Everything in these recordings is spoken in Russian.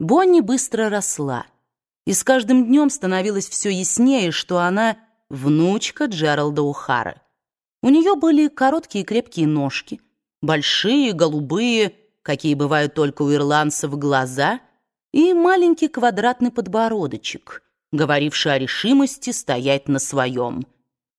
Бонни быстро росла, и с каждым днем становилось все яснее, что она внучка Джералда Ухара. У нее были короткие крепкие ножки, большие, голубые, какие бывают только у ирландцев, глаза и маленький квадратный подбородочек, говоривший о решимости стоять на своем.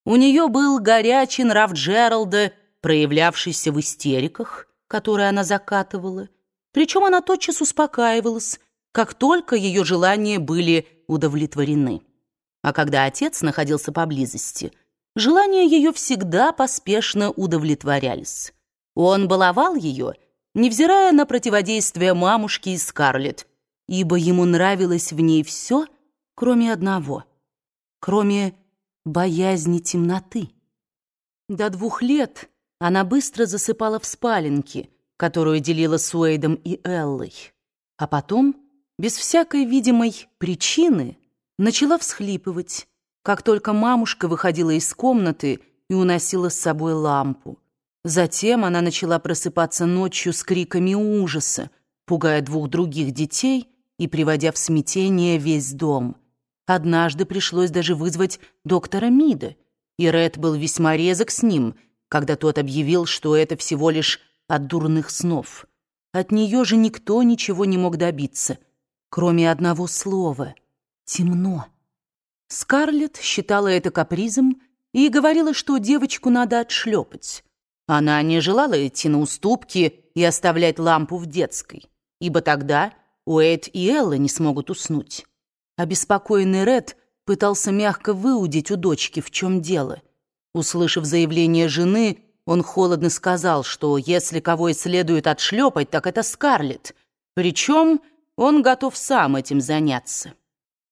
У нее был горячий нрав Джералда, проявлявшийся в истериках, которые она закатывала, причем она тотчас успокаивалась, как только ее желания были удовлетворены. А когда отец находился поблизости, желания ее всегда поспешно удовлетворялись. Он баловал ее, невзирая на противодействие мамушки и Скарлетт, ибо ему нравилось в ней все, кроме одного, кроме боязни темноты. До двух лет она быстро засыпала в спаленке, которую делила с Уэйдом и Эллой, а потом без всякой видимой причины начала всхлипывать, как только мамушка выходила из комнаты и уносила с собой лампу. Затем она начала просыпаться ночью с криками ужаса, пугая двух других детей и приводя в смятение весь дом. Однажды пришлось даже вызвать доктора Мида, и Ред был весьма резок с ним, когда тот объявил, что это всего лишь от дурных снов. От нее же никто ничего не мог добиться — кроме одного слова — темно. Скарлетт считала это капризом и говорила, что девочку надо отшлепать. Она не желала идти на уступки и оставлять лампу в детской, ибо тогда Уэйд и Элла не смогут уснуть. Обеспокоенный Ред пытался мягко выудить у дочки, в чем дело. Услышав заявление жены, он холодно сказал, что если кого и следует отшлепать, так это Скарлетт. Причем он готов сам этим заняться.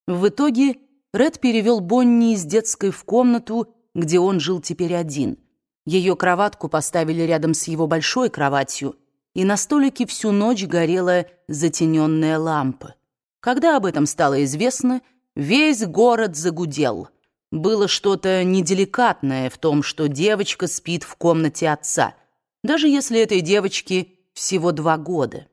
В итоге Ред перевел Бонни из детской в комнату, где он жил теперь один. Ее кроватку поставили рядом с его большой кроватью, и на столике всю ночь горела затененная лампа. Когда об этом стало известно, весь город загудел. Было что-то неделикатное в том, что девочка спит в комнате отца, даже если этой девочке всего два года.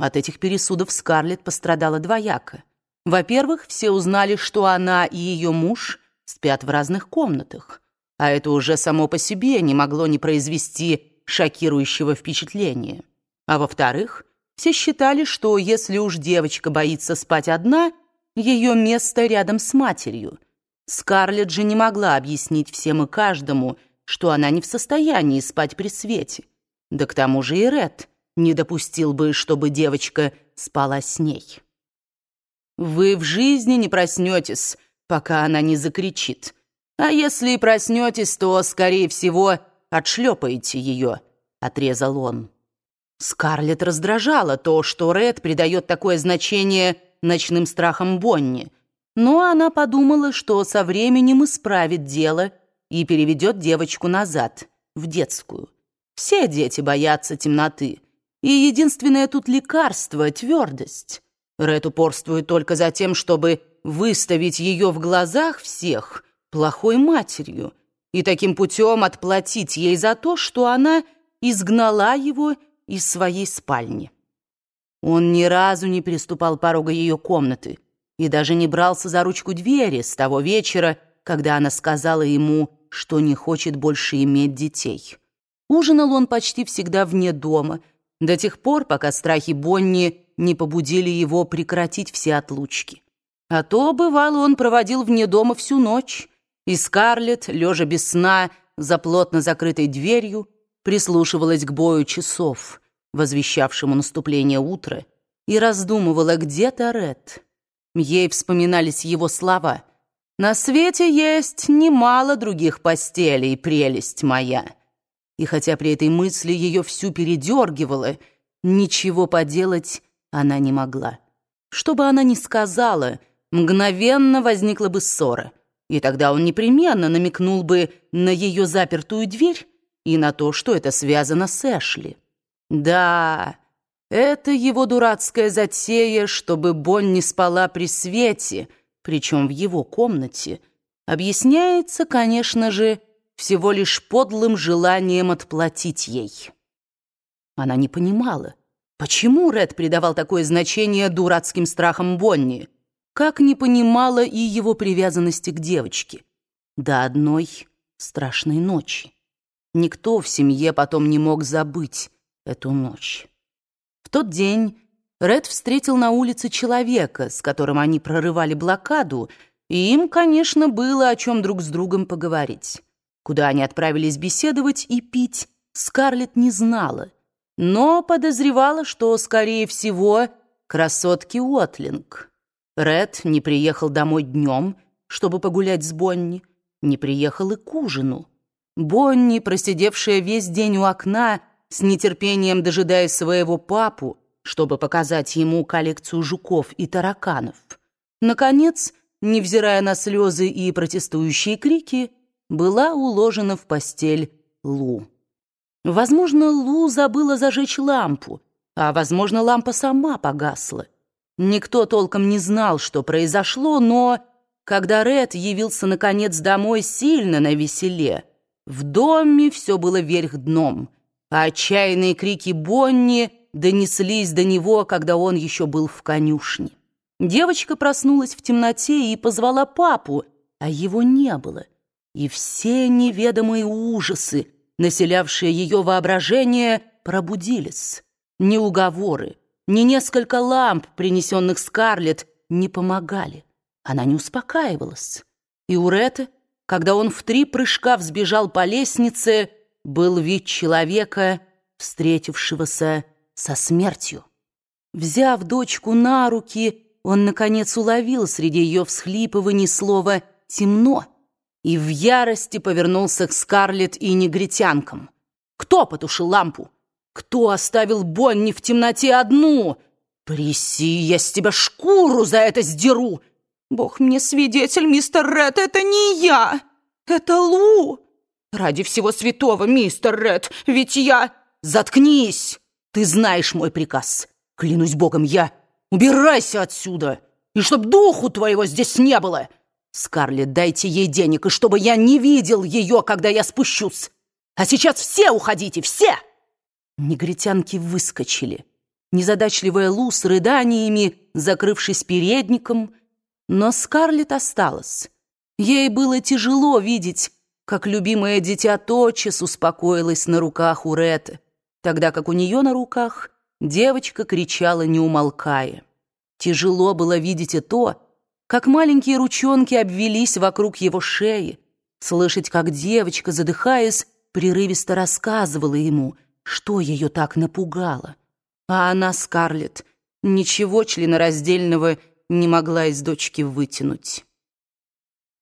От этих пересудов Скарлетт пострадала двояко. Во-первых, все узнали, что она и ее муж спят в разных комнатах, а это уже само по себе не могло не произвести шокирующего впечатления. А во-вторых, все считали, что если уж девочка боится спать одна, ее место рядом с матерью. Скарлетт же не могла объяснить всем и каждому, что она не в состоянии спать при свете. Да к тому же и Ред не допустил бы, чтобы девочка спала с ней. Вы в жизни не проснетесь, пока она не закричит. А если и проснетесь, то, скорее всего, отшлепаете ее, — отрезал он. Скарлетт раздражала то, что Ред придает такое значение ночным страхам Бонни, но она подумала, что со временем исправит дело и переведет девочку назад, в детскую. Все дети боятся темноты, и единственное тут лекарство — твердость. Ред упорствует только за тем, чтобы выставить ее в глазах всех плохой матерью и таким путем отплатить ей за то, что она изгнала его из своей спальни. Он ни разу не переступал порога ее комнаты и даже не брался за ручку двери с того вечера, когда она сказала ему, что не хочет больше иметь детей. Ужинал он почти всегда вне дома — до тех пор, пока страхи Бонни не побудили его прекратить все отлучки. А то, бывало, он проводил вне дома всю ночь, и Скарлетт, лежа без сна за плотно закрытой дверью, прислушивалась к бою часов, возвещавшему наступление утра, и раздумывала, где Торет. Ей вспоминались его слова «На свете есть немало других постелей, прелесть моя» и хотя при этой мысли ее всю передергивало, ничего поделать она не могла. Что бы она ни сказала, мгновенно возникла бы ссора, и тогда он непременно намекнул бы на ее запертую дверь и на то, что это связано с Эшли. Да, это его дурацкая затея, чтобы Бонни спала при свете, причем в его комнате, объясняется, конечно же, всего лишь подлым желанием отплатить ей. Она не понимала, Почему Ред придавал такое значение дурацким страхам Бонни? Как не понимала и его привязанности к девочке. До одной страшной ночи. Никто в семье потом не мог забыть эту ночь. В тот день Ред встретил на улице человека, с которым они прорывали блокаду, и им, конечно, было о чем друг с другом поговорить. Куда они отправились беседовать и пить, Скарлетт не знала — но подозревала, что, скорее всего, красотки Уотлинг. Ред не приехал домой днем, чтобы погулять с Бонни, не приехал и к ужину. Бонни, просидевшая весь день у окна, с нетерпением дожидаясь своего папу, чтобы показать ему коллекцию жуков и тараканов. Наконец, невзирая на слезы и протестующие крики, была уложена в постель Лу. Возможно, Лу забыла зажечь лампу, а, возможно, лампа сама погасла. Никто толком не знал, что произошло, но когда Ред явился, наконец, домой сильно на веселе, в доме все было вверх дном, а отчаянные крики Бонни донеслись до него, когда он еще был в конюшне. Девочка проснулась в темноте и позвала папу, а его не было. И все неведомые ужасы — населявшие ее воображение, пробудились. Ни уговоры, ни несколько ламп, принесенных Скарлетт, не помогали. Она не успокаивалась. И у Ретта, когда он в три прыжка взбежал по лестнице, был вид человека, встретившегося со смертью. Взяв дочку на руки, он, наконец, уловил среди ее всхлипываний слово «темно» и в ярости повернулся к Скарлетт и негритянкам. «Кто потушил лампу? Кто оставил Бонни в темноте одну? Приси, я с тебя шкуру за это сдеру!» «Бог мне свидетель, мистер Ред, это не я! Это Лу!» «Ради всего святого, мистер Ред, ведь я...» «Заткнись! Ты знаешь мой приказ. Клянусь Богом, я... Убирайся отсюда! И чтоб духу твоего здесь не было!» «Скарлетт, дайте ей денег, и чтобы я не видел ее, когда я спущусь! А сейчас все уходите, все!» Негритянки выскочили. Незадачливая Лу с рыданиями, закрывшись передником, но Скарлетт осталась. Ей было тяжело видеть, как любимое дитя тотчас успокоилось на руках у Ретты, тогда как у нее на руках девочка кричала, не умолкая. Тяжело было видеть и то, как маленькие ручонки обвелись вокруг его шеи, слышать, как девочка, задыхаясь, прерывисто рассказывала ему, что ее так напугало. А она, Скарлетт, ничего членораздельного не могла из дочки вытянуть.